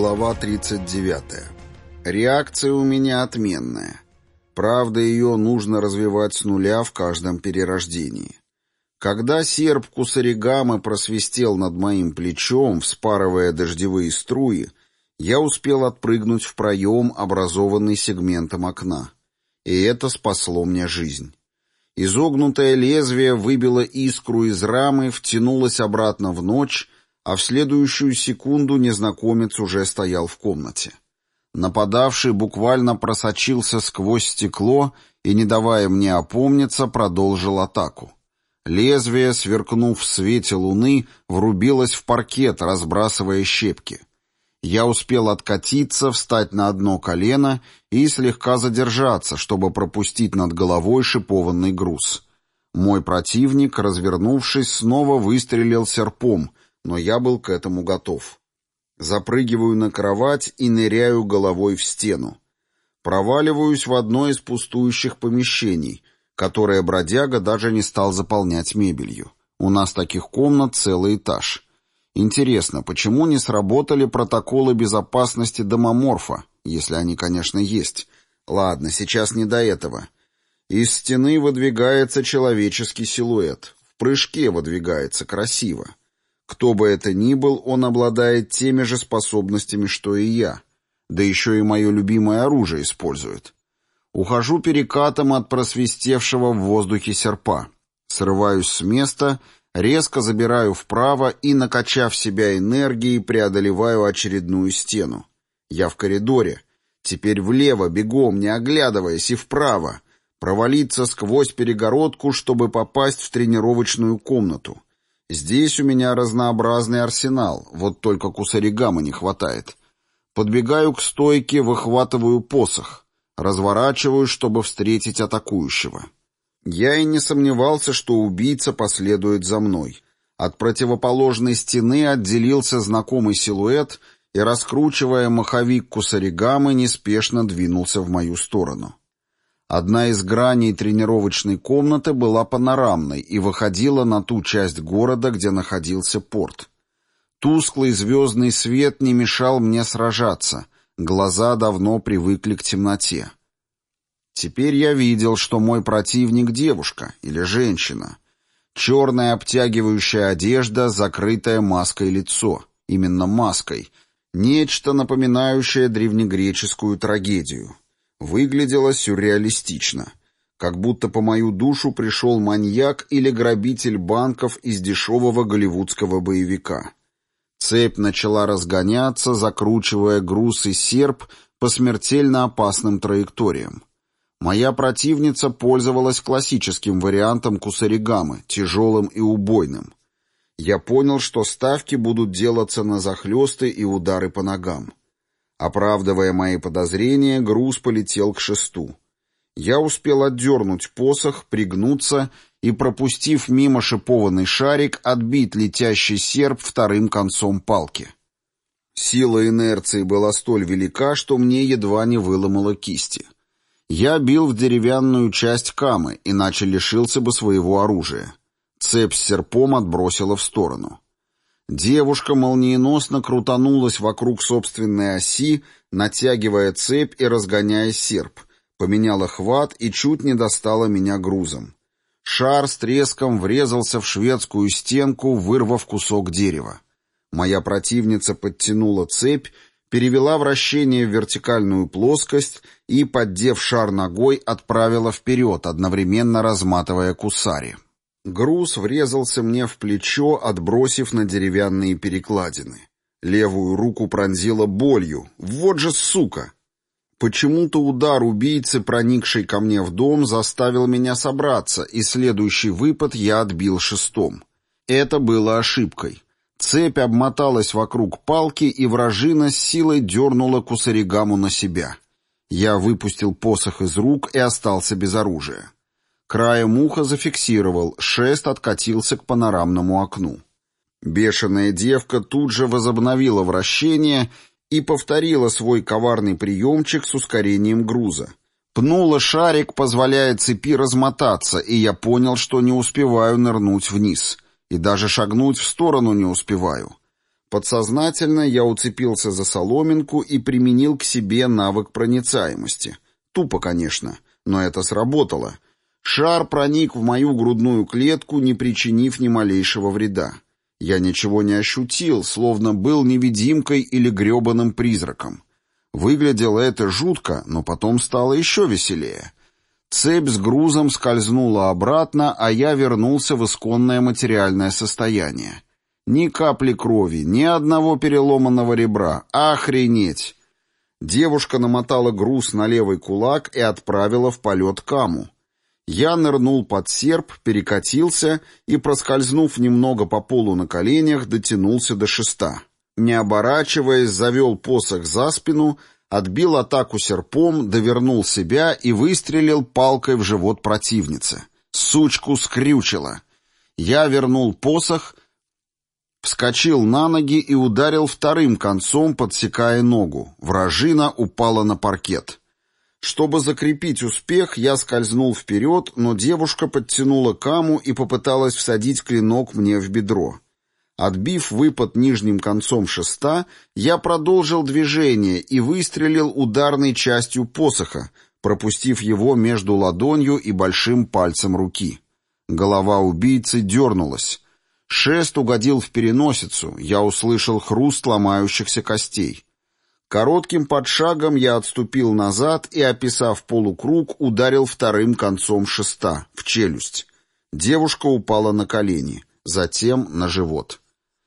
Глава 39. Реакция у меня отменная. Правда, ее нужно развивать с нуля в каждом перерождении. Когда серп Кусаригамы просвистел над моим плечом, вспарывая дождевые струи, я успел отпрыгнуть в проем, образованный сегментом окна. И это спасло мне жизнь. Изогнутое лезвие выбило искру из рамы, втянулось обратно в ночь, а в следующую секунду незнакомец уже стоял в комнате. Нападавший буквально просочился сквозь стекло и, не давая мне опомниться, продолжил атаку. Лезвие, сверкнув в свете луны, врубилось в паркет, разбрасывая щепки. Я успел откатиться, встать на одно колено и слегка задержаться, чтобы пропустить над головой шипованный груз. Мой противник, развернувшись, снова выстрелил серпом, но я был к этому готов. Запрыгиваю на кровать и ныряю головой в стену. Проваливаюсь в одно из пустующих помещений, которое бродяга даже не стал заполнять мебелью. У нас таких комнат целый этаж. Интересно, почему не сработали протоколы безопасности домоморфа, если они, конечно, есть? Ладно, сейчас не до этого. Из стены выдвигается человеческий силуэт. В прыжке выдвигается красиво. Кто бы это ни был, он обладает теми же способностями, что и я. Да еще и мое любимое оружие использует. Ухожу перекатом от просвистевшего в воздухе серпа. Срываюсь с места, резко забираю вправо и, накачав себя энергией, преодолеваю очередную стену. Я в коридоре. Теперь влево, бегом, не оглядываясь, и вправо. Провалиться сквозь перегородку, чтобы попасть в тренировочную комнату. Здесь у меня разнообразный арсенал, вот только кусаригама не хватает. Подбегаю к стойке, выхватываю посох. Разворачиваю, чтобы встретить атакующего. Я и не сомневался, что убийца последует за мной. От противоположной стены отделился знакомый силуэт и, раскручивая маховик кусаригамы, неспешно двинулся в мою сторону. Одна из граней тренировочной комнаты была панорамной и выходила на ту часть города, где находился порт. Тусклый звездный свет не мешал мне сражаться, глаза давно привыкли к темноте. Теперь я видел, что мой противник — девушка или женщина. Черная обтягивающая одежда, закрытая маской лицо. Именно маской. Нечто, напоминающее древнегреческую трагедию. Выглядело сюрреалистично. Как будто по мою душу пришел маньяк или грабитель банков из дешевого голливудского боевика. Цепь начала разгоняться, закручивая груз и серп по смертельно опасным траекториям. Моя противница пользовалась классическим вариантом кусаригамы, тяжелым и убойным. Я понял, что ставки будут делаться на захлесты и удары по ногам. Оправдывая мои подозрения, груз полетел к шесту. Я успел отдернуть посох, пригнуться и, пропустив мимо шипованный шарик, отбить летящий серп вторым концом палки. Сила инерции была столь велика, что мне едва не выломало кисти. Я бил в деревянную часть камы, иначе лишился бы своего оружия. Цепь с серпом отбросила в сторону. Девушка молниеносно крутанулась вокруг собственной оси, натягивая цепь и разгоняя серп, поменяла хват и чуть не достала меня грузом. Шар с треском врезался в шведскую стенку, вырвав кусок дерева. Моя противница подтянула цепь, перевела вращение в вертикальную плоскость и, поддев шар ногой, отправила вперед, одновременно разматывая кусари. Груз врезался мне в плечо, отбросив на деревянные перекладины. Левую руку пронзила болью. Вот же сука! Почему-то удар убийцы, проникший ко мне в дом, заставил меня собраться, и следующий выпад я отбил шестом. Это было ошибкой. Цепь обмоталась вокруг палки, и вражина с силой дернула кусаригаму на себя. Я выпустил посох из рук и остался без оружия. Краем уха зафиксировал, шест откатился к панорамному окну. Бешеная девка тут же возобновила вращение и повторила свой коварный приемчик с ускорением груза. Пнула шарик, позволяя цепи размотаться, и я понял, что не успеваю нырнуть вниз. И даже шагнуть в сторону не успеваю. Подсознательно я уцепился за соломинку и применил к себе навык проницаемости. Тупо, конечно, но это сработало. Шар проник в мою грудную клетку, не причинив ни малейшего вреда. Я ничего не ощутил, словно был невидимкой или гребаным призраком. Выглядело это жутко, но потом стало еще веселее. Цепь с грузом скользнула обратно, а я вернулся в исконное материальное состояние. Ни капли крови, ни одного переломанного ребра. Охренеть! Девушка намотала груз на левый кулак и отправила в полет каму. Я нырнул под серп, перекатился и, проскользнув немного по полу на коленях, дотянулся до шеста. Не оборачиваясь, завел посох за спину, отбил атаку серпом, довернул себя и выстрелил палкой в живот противницы. Сучку скрючило. Я вернул посох, вскочил на ноги и ударил вторым концом, подсекая ногу. Вражина упала на паркет. Чтобы закрепить успех, я скользнул вперед, но девушка подтянула каму и попыталась всадить клинок мне в бедро. Отбив выпад нижним концом шеста, я продолжил движение и выстрелил ударной частью посоха, пропустив его между ладонью и большим пальцем руки. Голова убийцы дернулась. Шест угодил в переносицу, я услышал хруст ломающихся костей. Коротким подшагом я отступил назад и, описав полукруг, ударил вторым концом шеста, в челюсть. Девушка упала на колени, затем на живот.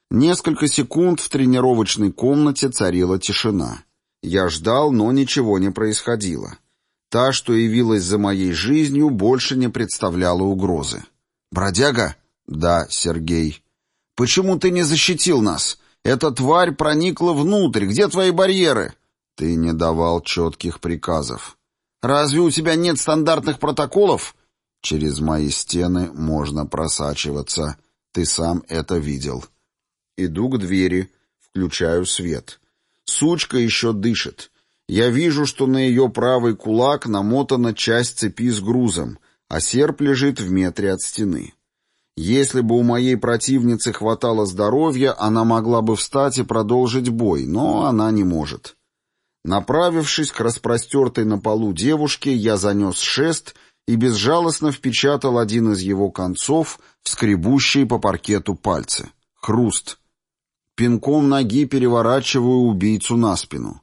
Несколько секунд в тренировочной комнате царила тишина. Я ждал, но ничего не происходило. Та, что явилась за моей жизнью, больше не представляла угрозы. «Бродяга?» «Да, Сергей». «Почему ты не защитил нас? Эта тварь проникла внутрь. Где твои барьеры?» «Ты не давал четких приказов». «Разве у тебя нет стандартных протоколов?» «Через мои стены можно просачиваться. Ты сам это видел». Иду к двери, включаю свет. Сучка еще дышит. Я вижу, что на ее правый кулак намотана часть цепи с грузом, а серп лежит в метре от стены. Если бы у моей противницы хватало здоровья, она могла бы встать и продолжить бой, но она не может. Направившись к распростертой на полу девушке, я занес шест и безжалостно впечатал один из его концов в скребущие по паркету пальцы. Хруст. Пинком ноги переворачиваю убийцу на спину.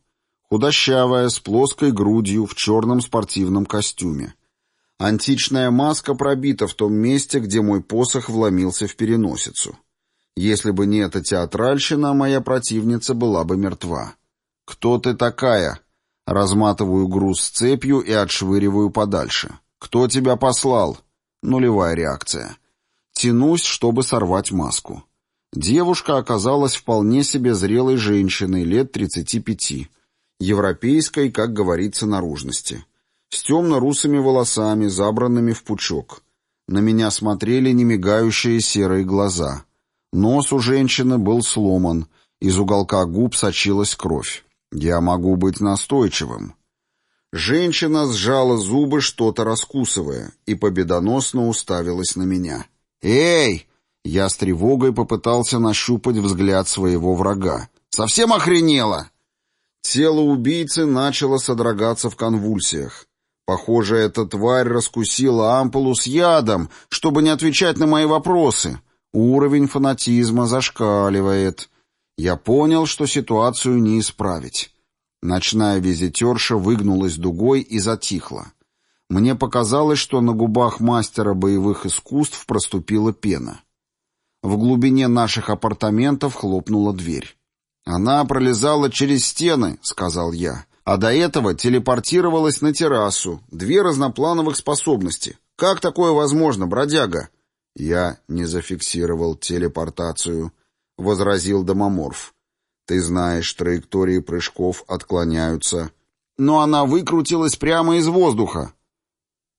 Худощавая, с плоской грудью, в черном спортивном костюме. Античная маска пробита в том месте, где мой посох вломился в переносицу. Если бы не эта театральщина, моя противница была бы мертва. «Кто ты такая?» Разматываю груз с цепью и отшвыриваю подальше. «Кто тебя послал?» Нулевая реакция. Тянусь, чтобы сорвать маску. Девушка оказалась вполне себе зрелой женщиной лет 35, европейской, как говорится, наружности с темно-русыми волосами, забранными в пучок. На меня смотрели немигающие серые глаза. Нос у женщины был сломан, из уголка губ сочилась кровь. Я могу быть настойчивым. Женщина сжала зубы, что-то раскусывая, и победоносно уставилась на меня. «Эй!» Я с тревогой попытался нащупать взгляд своего врага. «Совсем охренела!» Тело убийцы начало содрогаться в конвульсиях. Похоже, эта тварь раскусила ампулу с ядом, чтобы не отвечать на мои вопросы. Уровень фанатизма зашкаливает. Я понял, что ситуацию не исправить. Ночная визитерша выгнулась дугой и затихла. Мне показалось, что на губах мастера боевых искусств проступила пена. В глубине наших апартаментов хлопнула дверь. «Она пролезала через стены», — сказал я а до этого телепортировалась на террасу. Две разноплановых способности. Как такое возможно, бродяга? Я не зафиксировал телепортацию, возразил Домоморф. Ты знаешь, траектории прыжков отклоняются. Но она выкрутилась прямо из воздуха.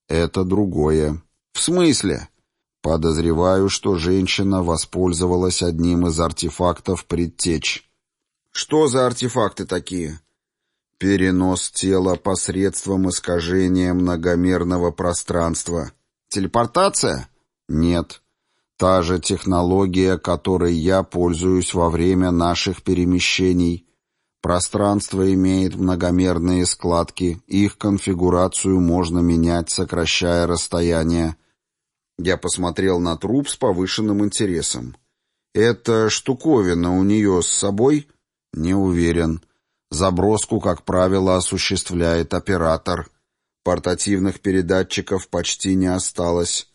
Это другое. В смысле? Подозреваю, что женщина воспользовалась одним из артефактов предтеч. Что за артефакты такие? Перенос тела посредством искажения многомерного пространства. Телепортация? Нет. Та же технология, которой я пользуюсь во время наших перемещений. Пространство имеет многомерные складки, их конфигурацию можно менять, сокращая расстояние. Я посмотрел на труп с повышенным интересом. «Эта штуковина у нее с собой?» «Не уверен. Заброску, как правило, осуществляет оператор. Портативных передатчиков почти не осталось.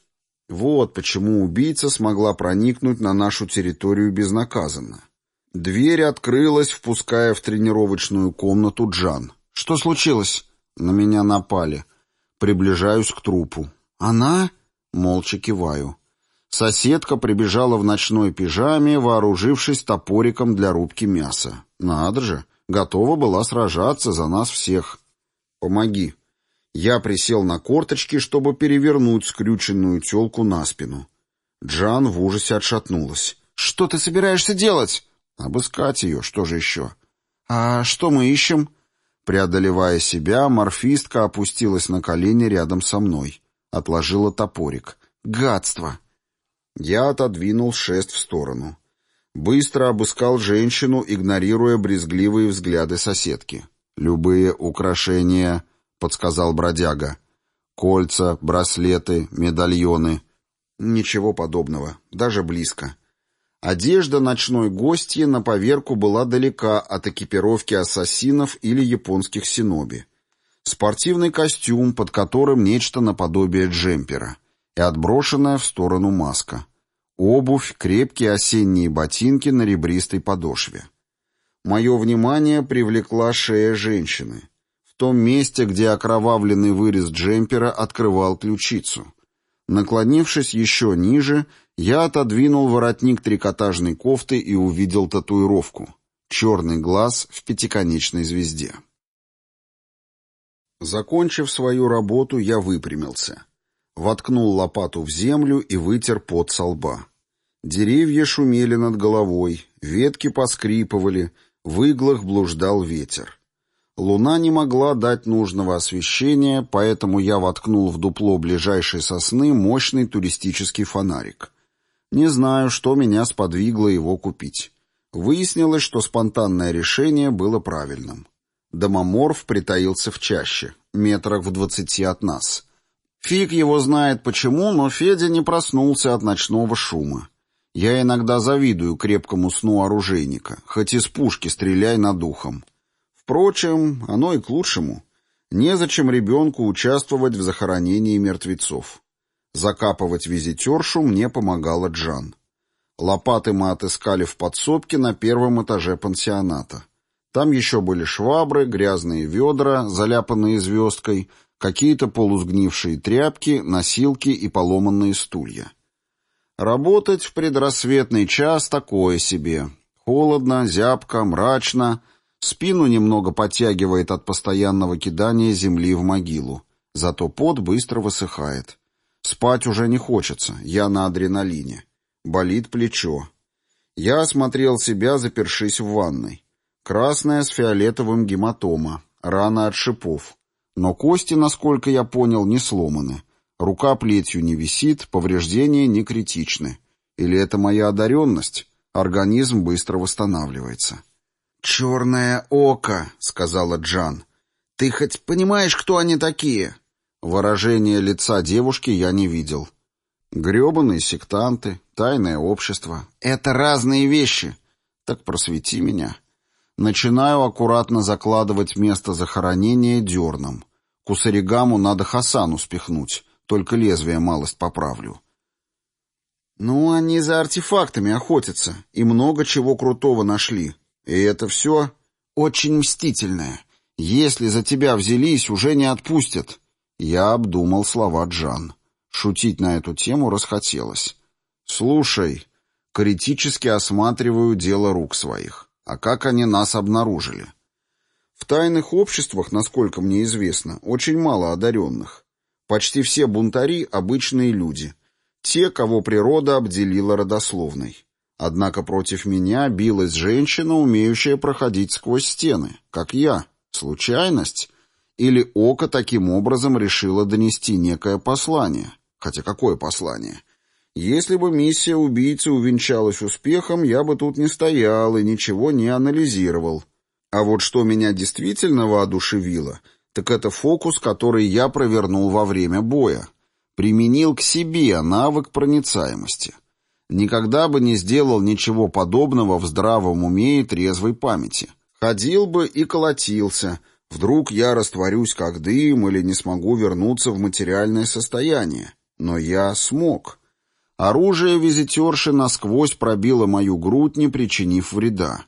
Вот почему убийца смогла проникнуть на нашу территорию безнаказанно. Дверь открылась, впуская в тренировочную комнату Джан. «Что случилось?» «На меня напали. Приближаюсь к трупу». «Она?» Молча киваю. Соседка прибежала в ночной пижаме, вооружившись топориком для рубки мяса. «Надо же, готова была сражаться за нас всех». «Помоги», я присел на корточки, чтобы перевернуть скрюченную телку на спину. Джан в ужасе отшатнулась. «Что ты собираешься делать?» «Обыскать ее, что же еще?» «А что мы ищем?» Преодолевая себя, морфистка опустилась на колени рядом со мной. Отложила топорик. «Гадство!» Я отодвинул шест в сторону. Быстро обыскал женщину, игнорируя брезгливые взгляды соседки. Любые украшения — подсказал бродяга. «Кольца, браслеты, медальоны». Ничего подобного, даже близко. Одежда ночной гостьи на поверку была далека от экипировки ассасинов или японских синоби. Спортивный костюм, под которым нечто наподобие джемпера, и отброшенная в сторону маска. Обувь, крепкие осенние ботинки на ребристой подошве. Мое внимание привлекла шея женщины — в том месте, где окровавленный вырез джемпера открывал ключицу. Наклонившись еще ниже, я отодвинул воротник трикотажной кофты и увидел татуировку. Черный глаз в пятиконечной звезде. Закончив свою работу, я выпрямился. Воткнул лопату в землю и вытер пот со лба. Деревья шумели над головой, ветки поскрипывали, в иглах блуждал ветер. Луна не могла дать нужного освещения, поэтому я воткнул в дупло ближайшей сосны мощный туристический фонарик. Не знаю, что меня сподвигло его купить. Выяснилось, что спонтанное решение было правильным. Домоморф притаился в чаще, метрах в двадцати от нас. Фиг его знает почему, но Федя не проснулся от ночного шума. Я иногда завидую крепкому сну оружейника, хоть из пушки стреляй над ухом. Впрочем, оно и к лучшему. Незачем ребенку участвовать в захоронении мертвецов. Закапывать визитершу мне помогала Джан. Лопаты мы отыскали в подсобке на первом этаже пансионата. Там еще были швабры, грязные ведра, заляпанные звездкой, какие-то полусгнившие тряпки, носилки и поломанные стулья. Работать в предрассветный час такое себе. Холодно, зябко, мрачно — Спину немного подтягивает от постоянного кидания земли в могилу. Зато пот быстро высыхает. Спать уже не хочется, я на адреналине. Болит плечо. Я осмотрел себя, запершись в ванной. Красная с фиолетовым гематома, рана от шипов. Но кости, насколько я понял, не сломаны. Рука плетью не висит, повреждения не критичны. Или это моя одаренность? Организм быстро восстанавливается. «Черное око», — сказала Джан. «Ты хоть понимаешь, кто они такие?» Выражение лица девушки я не видел. Гребаные сектанты, тайное общество. Это разные вещи. Так просвети меня. Начинаю аккуратно закладывать место захоронения дерном. Кусаригаму надо Хасану спихнуть, только лезвие малость поправлю. Ну, они за артефактами охотятся, и много чего крутого нашли. И это все очень мстительное. Если за тебя взялись, уже не отпустят. Я обдумал слова Джан. Шутить на эту тему расхотелось. Слушай, критически осматриваю дело рук своих. А как они нас обнаружили? В тайных обществах, насколько мне известно, очень мало одаренных. Почти все бунтари — обычные люди. Те, кого природа обделила родословной. Однако против меня билась женщина, умеющая проходить сквозь стены, как я. Случайность? Или Око таким образом решило донести некое послание? Хотя какое послание? Если бы миссия убийцы увенчалась успехом, я бы тут не стоял и ничего не анализировал. А вот что меня действительно воодушевило, так это фокус, который я провернул во время боя. Применил к себе навык проницаемости. Никогда бы не сделал ничего подобного в здравом уме и трезвой памяти. Ходил бы и колотился. Вдруг я растворюсь как дым или не смогу вернуться в материальное состояние. Но я смог. Оружие визитерши насквозь пробило мою грудь, не причинив вреда.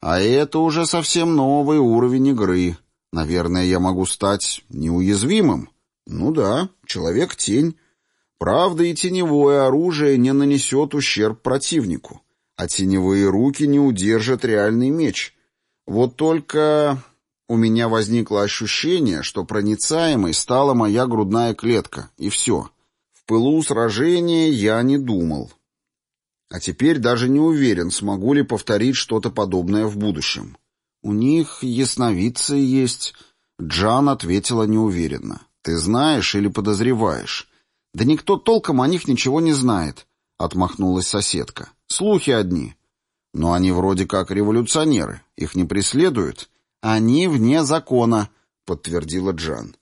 А это уже совсем новый уровень игры. Наверное, я могу стать неуязвимым. Ну да, человек-тень. Правда, и теневое оружие не нанесет ущерб противнику, а теневые руки не удержат реальный меч. Вот только у меня возникло ощущение, что проницаемой стала моя грудная клетка, и все. В пылу сражения я не думал. А теперь даже не уверен, смогу ли повторить что-то подобное в будущем. «У них ясновидцы есть», — Джан ответила неуверенно. «Ты знаешь или подозреваешь?» «Да никто толком о них ничего не знает», — отмахнулась соседка. «Слухи одни». «Но они вроде как революционеры. Их не преследуют?» «Они вне закона», — подтвердила Джан.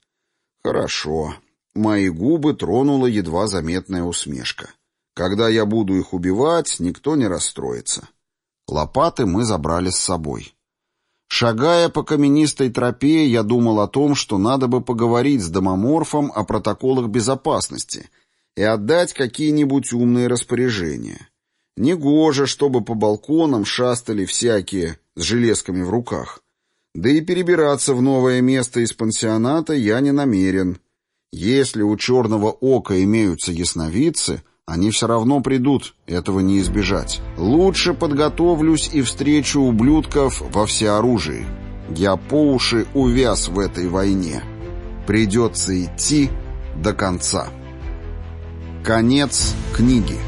«Хорошо». Мои губы тронула едва заметная усмешка. Когда я буду их убивать, никто не расстроится. Лопаты мы забрали с собой. Шагая по каменистой тропе, я думал о том, что надо бы поговорить с домоморфом о протоколах безопасности и отдать какие-нибудь умные распоряжения. Негоже, чтобы по балконам шастали всякие с железками в руках. Да и перебираться в новое место из пансионата я не намерен. Если у черного ока имеются ясновидцы — они все равно придут, этого не избежать. Лучше подготовлюсь и встречу ублюдков во всеоружии. Я по уши увяз в этой войне. Придется идти до конца. Конец книги.